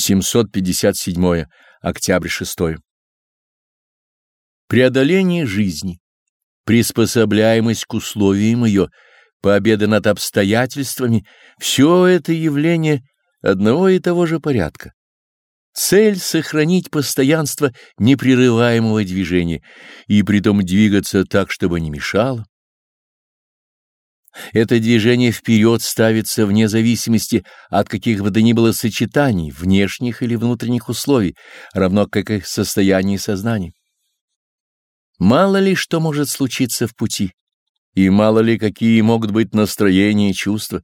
757. Октябрь 6. Преодоление жизни, приспособляемость к условиям ее, победа над обстоятельствами — все это явление одного и того же порядка. Цель — сохранить постоянство непрерываемого движения и притом двигаться так, чтобы не мешало. Это движение вперед ставится вне зависимости от каких бы то ни было сочетаний, внешних или внутренних условий, равно как и состояний сознания. Мало ли что может случиться в пути, и мало ли какие могут быть настроения и чувства.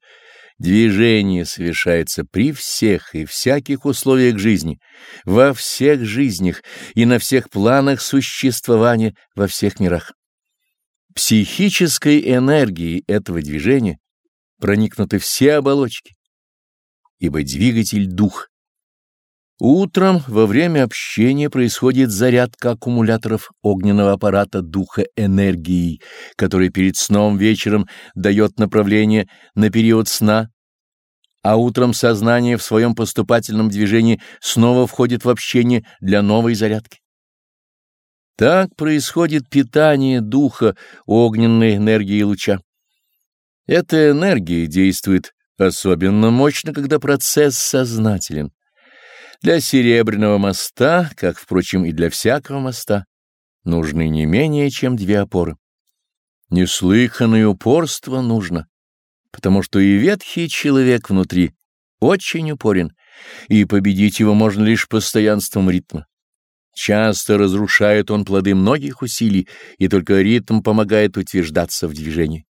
Движение совершается при всех и всяких условиях жизни, во всех жизнях и на всех планах существования во всех мирах. Психической энергией этого движения проникнуты все оболочки, ибо двигатель — дух. Утром во время общения происходит зарядка аккумуляторов огненного аппарата духа энергии, который перед сном вечером дает направление на период сна, а утром сознание в своем поступательном движении снова входит в общение для новой зарядки. Так происходит питание духа огненной энергии луча. Эта энергия действует особенно мощно, когда процесс сознателен. Для серебряного моста, как, впрочем, и для всякого моста, нужны не менее, чем две опоры. Неслыханное упорство нужно, потому что и ветхий человек внутри очень упорен, и победить его можно лишь постоянством ритма. Часто разрушает он плоды многих усилий, и только ритм помогает утверждаться в движении.